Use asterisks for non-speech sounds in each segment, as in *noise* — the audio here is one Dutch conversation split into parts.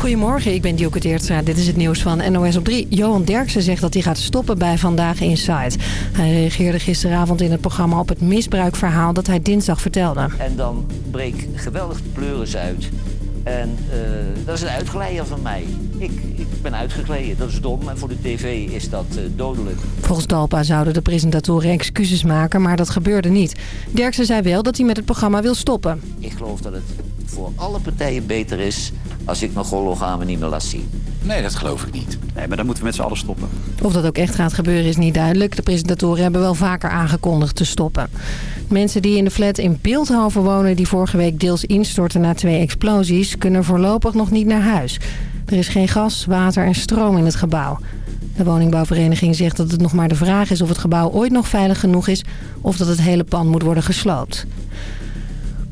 Goedemorgen, ik ben Dioke Teertstra. Dit is het nieuws van NOS op 3. Johan Derksen zegt dat hij gaat stoppen bij Vandaag Inside. Hij reageerde gisteravond in het programma op het misbruikverhaal dat hij dinsdag vertelde. En dan breek geweldig pleuris uit. En uh, dat is een uitglijden van mij. Ik, ik ben uitgegleden, dat is dom. En voor de tv is dat uh, dodelijk. Volgens Dalpa zouden de presentatoren excuses maken, maar dat gebeurde niet. Derksen zei wel dat hij met het programma wil stoppen. Ik geloof dat het voor alle partijen beter is als ik mijn hologramen niet meer laat zien. Nee, dat geloof ik niet. Nee, maar dan moeten we met z'n allen stoppen. Of dat ook echt gaat gebeuren is niet duidelijk. De presentatoren hebben wel vaker aangekondigd te stoppen. Mensen die in de flat in Beeldhoven wonen... die vorige week deels instortten na twee explosies... kunnen voorlopig nog niet naar huis. Er is geen gas, water en stroom in het gebouw. De woningbouwvereniging zegt dat het nog maar de vraag is... of het gebouw ooit nog veilig genoeg is... of dat het hele pand moet worden gesloopt.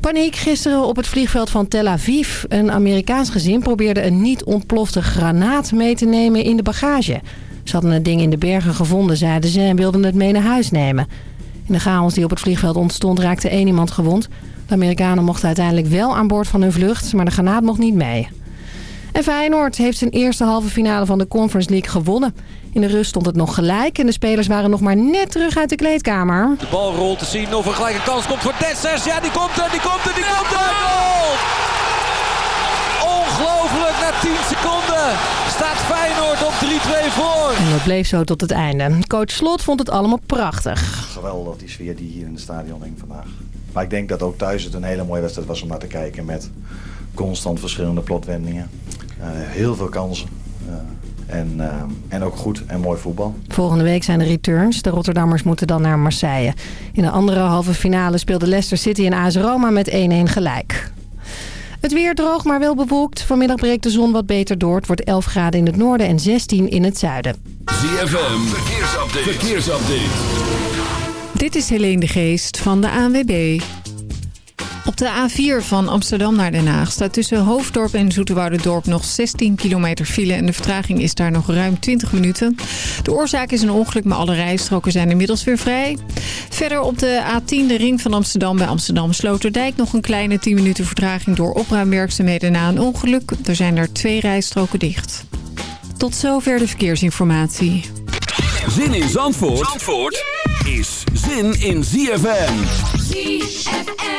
Paniek gisteren op het vliegveld van Tel Aviv. Een Amerikaans gezin probeerde een niet ontplofte granaat mee te nemen in de bagage. Ze hadden het ding in de bergen gevonden, zeiden ze, en wilden het mee naar huis nemen. In de chaos die op het vliegveld ontstond raakte één iemand gewond. De Amerikanen mochten uiteindelijk wel aan boord van hun vlucht, maar de granaat mocht niet mee. En Feyenoord heeft zijn eerste halve finale van de Conference League gewonnen. In de rust stond het nog gelijk en de spelers waren nog maar net terug uit de kleedkamer. De bal rolt te zien of een gelijke kans komt voor Dessers. Ja, die komt er, die komt er, die komt er. Goal! Ongelooflijk, na 10 seconden staat Feyenoord op 3-2 voor. En dat bleef zo tot het einde. Coach Slot vond het allemaal prachtig. Geweldig die sfeer die hier in het stadion hing vandaag. Maar ik denk dat ook thuis het een hele mooie wedstrijd was om naar te kijken met constant verschillende plotwendingen. Uh, heel veel kansen. Uh, en, uh, en ook goed en mooi voetbal. Volgende week zijn de returns. De Rotterdammers moeten dan naar Marseille. In de andere halve finale speelde Leicester City en AS Roma met 1-1 gelijk. Het weer droog, maar wel bewolkt. Vanmiddag breekt de zon wat beter door. Het wordt 11 graden in het noorden en 16 in het zuiden. ZFM, verkeersupdate. verkeersupdate. Dit is Helene de Geest van de ANWB. Op de A4 van Amsterdam naar Den Haag staat tussen Hoofddorp en Zoeterwoudendorp nog 16 kilometer file en de vertraging is daar nog ruim 20 minuten. De oorzaak is een ongeluk, maar alle rijstroken zijn inmiddels weer vrij. Verder op de A10 de ring van Amsterdam bij Amsterdam Sloterdijk nog een kleine 10 minuten vertraging door opruimwerkzaamheden na een ongeluk. Er zijn er twee rijstroken dicht. Tot zover de verkeersinformatie. Zin in Zandvoort, Zandvoort is zin in ZFM. ZFM.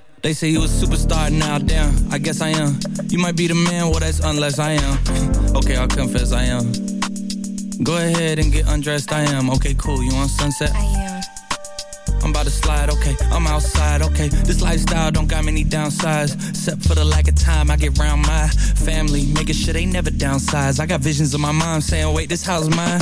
They say you a superstar now, damn. I guess I am. You might be the man, well, that's unless I am. *laughs* okay, I'll confess I am. Go ahead and get undressed, I am. Okay, cool. You on sunset? I am. I'm about to slide, okay. I'm outside, okay. This lifestyle don't got many downsides. Except for the lack of time I get around my family. Making sure they never downsize. I got visions of my mom saying, wait, this house is mine.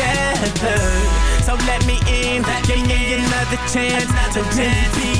together. So let me in, give me, another chance to be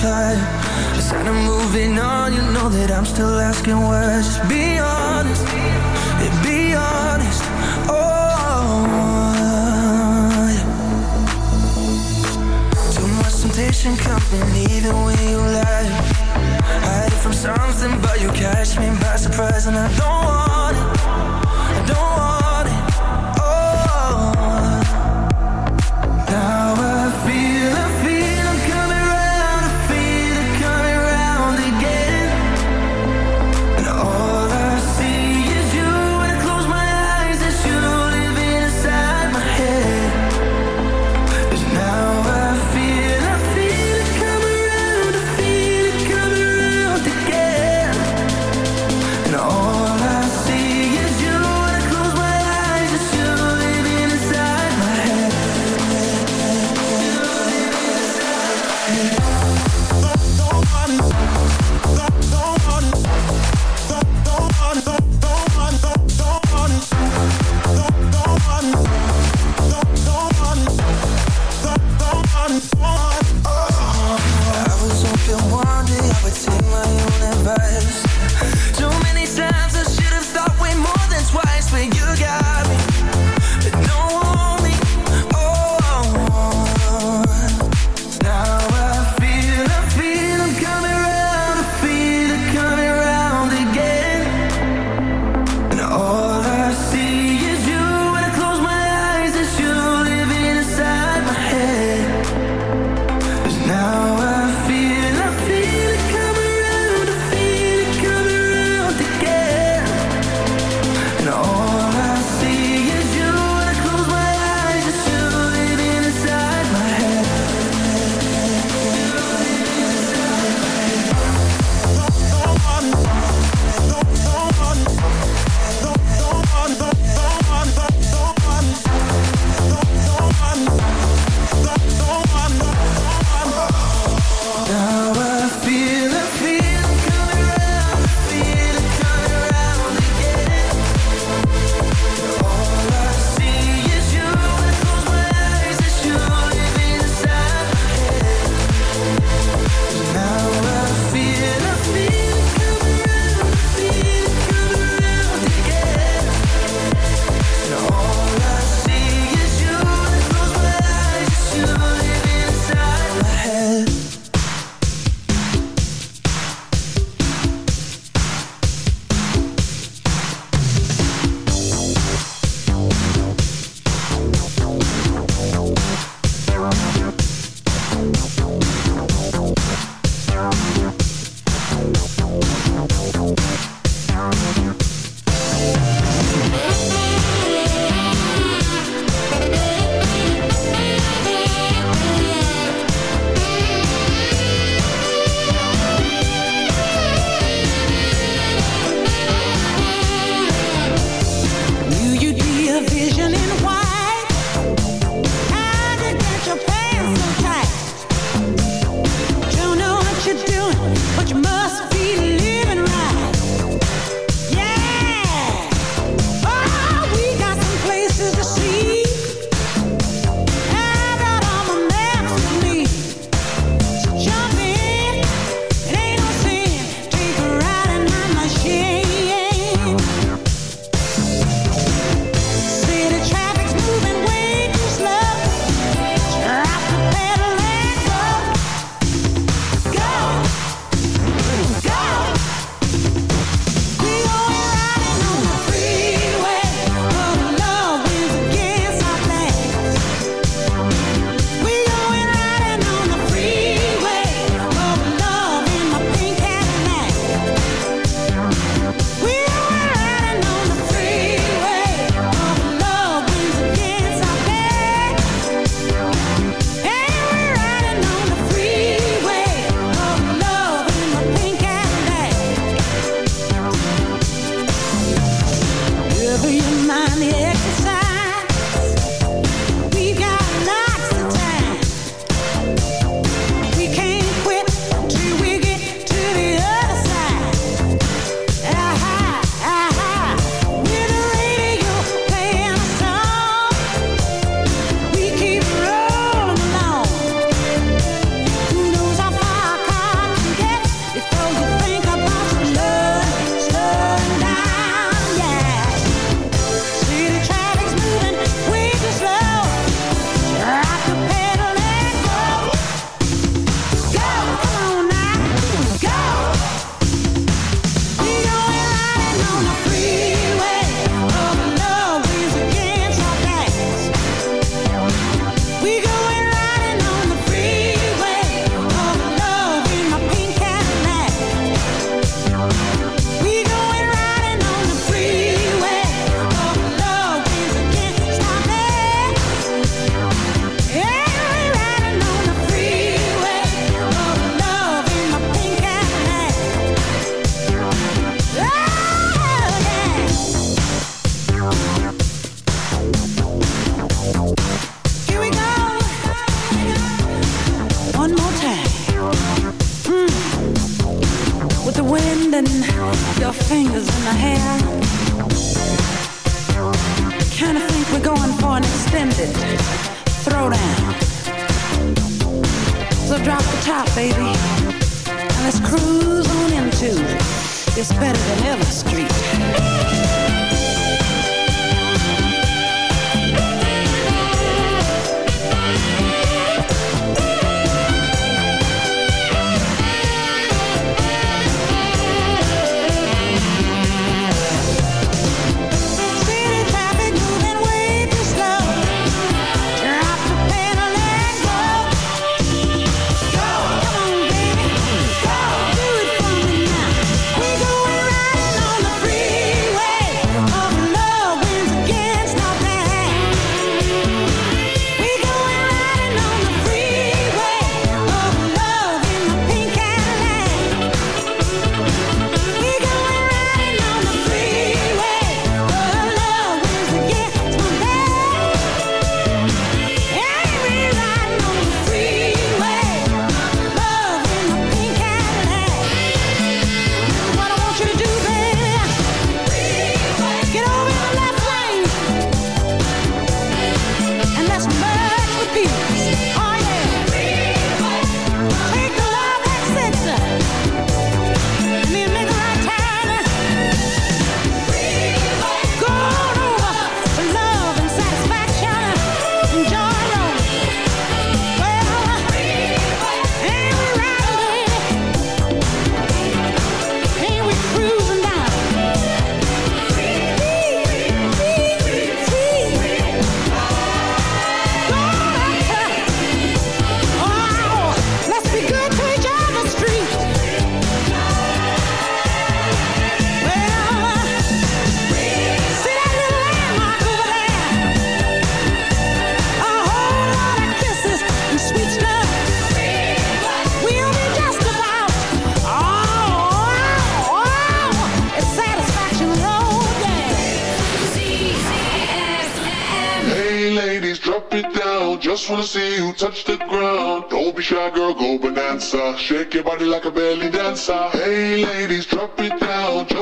tried I said I'm moving on, you know that I'm still asking why. Just be honest, yeah, be honest. Oh yeah. Too much temptation coming even when you lie. Hiding from something but you catch me by surprise And I don't want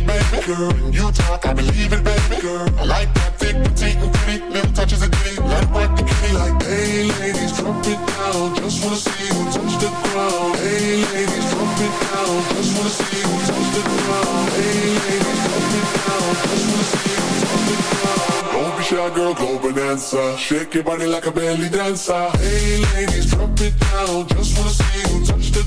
It, baby girl. When you talk, I believe it, baby girl. I like that thick, petite, and pretty, little touches of ditty. Let it the kitty like, hey ladies, drop it down. Just wanna see you touch the ground. Hey ladies, drop it down. Just wanna see you touch the ground. Hey ladies, drop it down. Just wanna see you touch the ground. Don't be shy, girl, go bonanza. Shake your body like a belly dancer. Hey ladies, drop it down. Just wanna see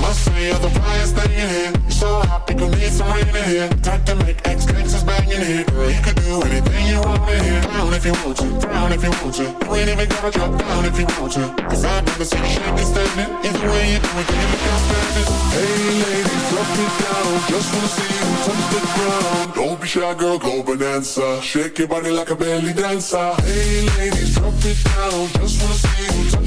Must say you're the brightest thing in here. So hot, people need some rain in here. Time to make X gangsters bang in here. Girl, you could do anything you want in here. Down if you want to, down if you want to. You ain't even gotta drop down if you want to. Cause I've never seen shaking standing. Either way you do it, you out standing. Hey ladies, drop it down. Just wanna see you touch the ground. Don't be shy, girl, go bonanza. Shake your body like a belly dancer. Hey ladies, drop it down. Just wanna see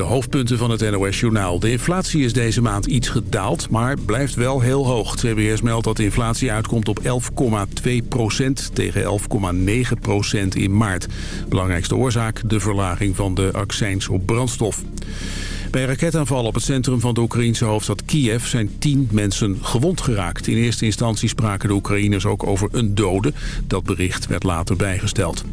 de hoofdpunten van het NOS-journaal. De inflatie is deze maand iets gedaald, maar blijft wel heel hoog. CBS meldt dat de inflatie uitkomt op 11,2% tegen 11,9% in maart. Belangrijkste oorzaak de verlaging van de accijns op brandstof. Bij een raketaanval op het centrum van de Oekraïnse hoofdstad Kiev zijn tien mensen gewond geraakt. In eerste instantie spraken de Oekraïners ook over een dode. Dat bericht werd later bijgesteld.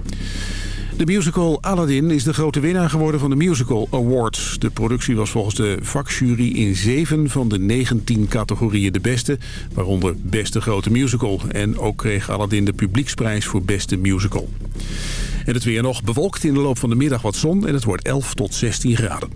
De musical Aladdin is de grote winnaar geworden van de Musical Awards. De productie was volgens de vakjury in 7 van de 19 categorieën de beste... waaronder beste grote musical. En ook kreeg Aladdin de publieksprijs voor beste musical. En het weer nog bewolkt in de loop van de middag wat zon... en het wordt 11 tot 16 graden.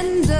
And.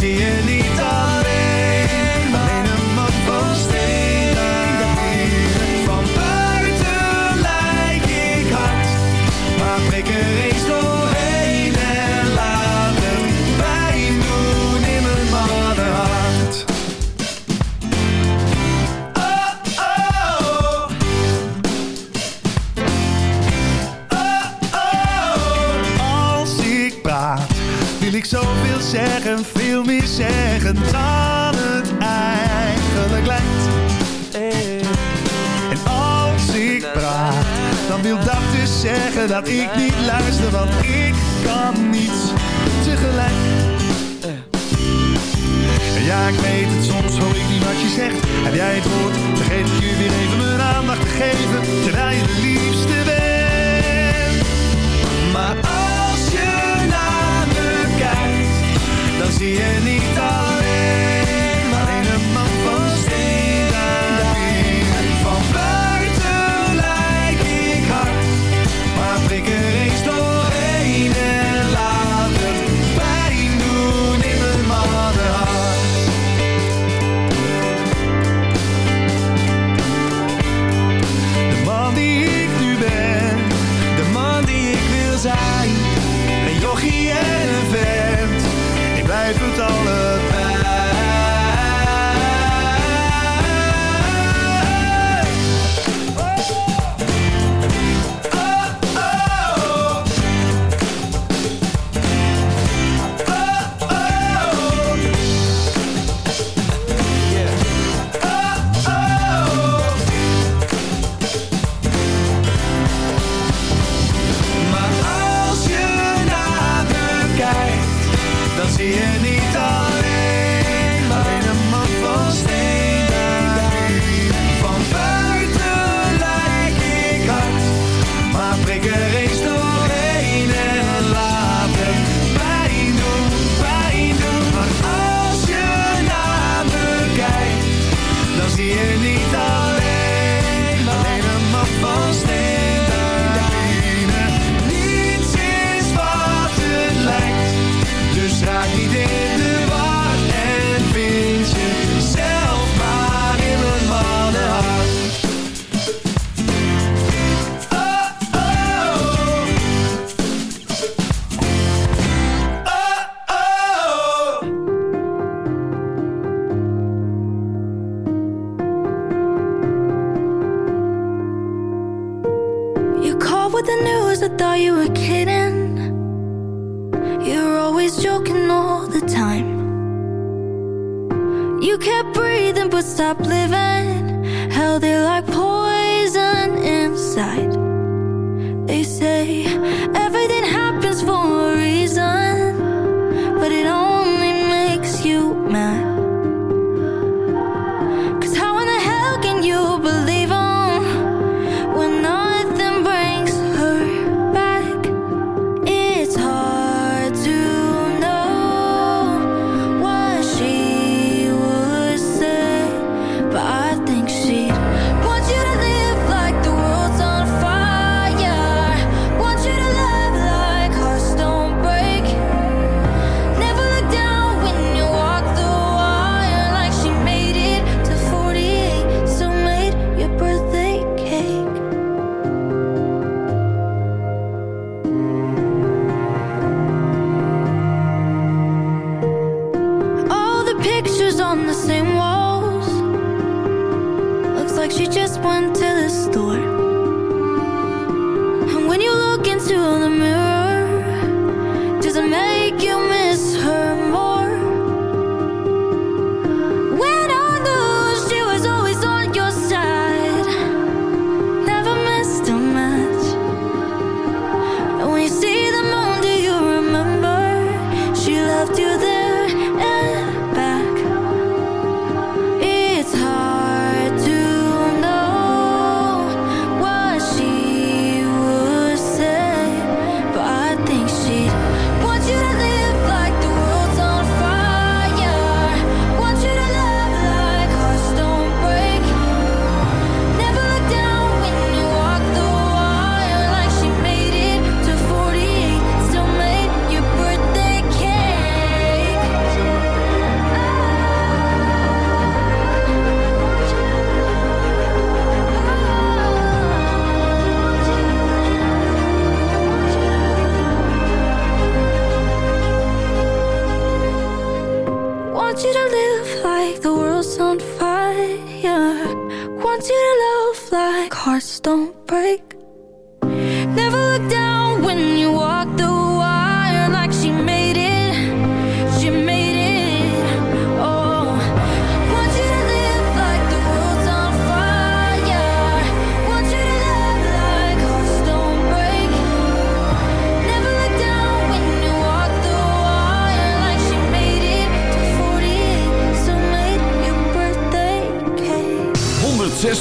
she and any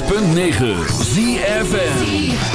106.9 ZFM.